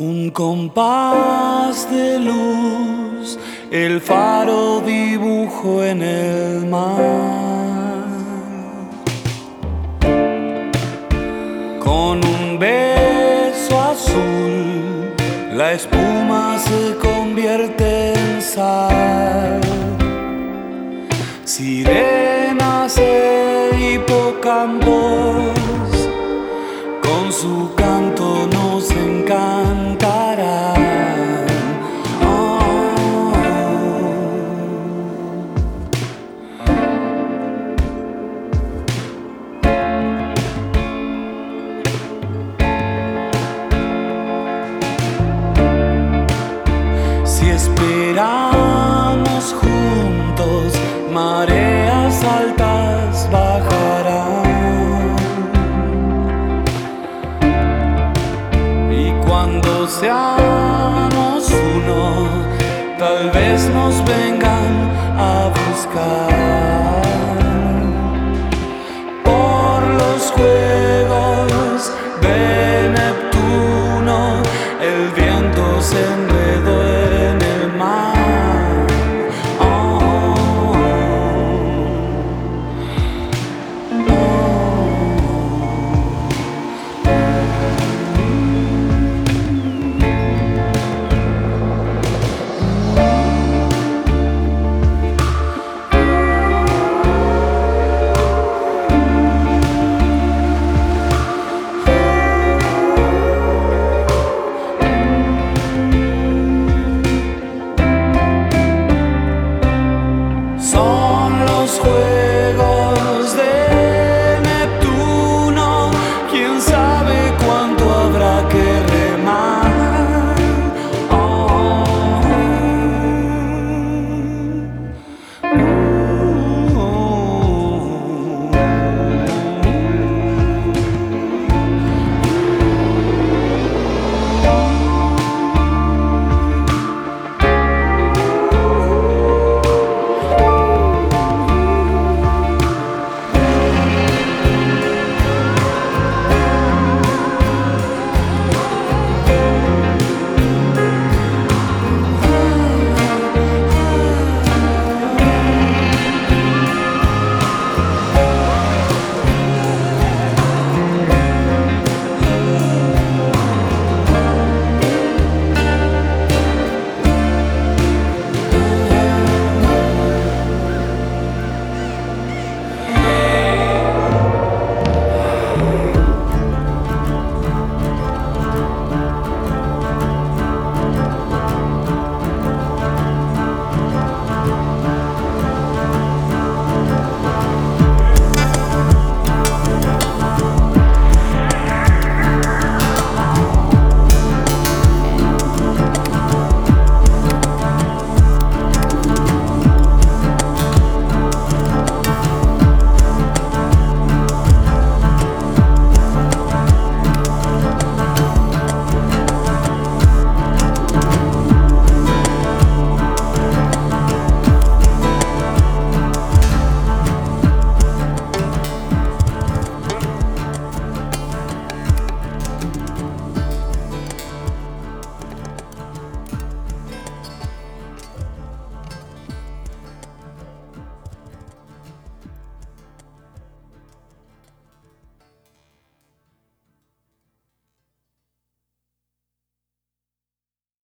Un compás de luz, el faro dibujo en el mar. Con un beso azul, la espuma se convierte en sal. Sirenas e hipocampos, con su esperamos juntos, mareas altas bajarán. Y cuando seamos uno, tal vez nos vengan a buscar.